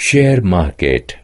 share market.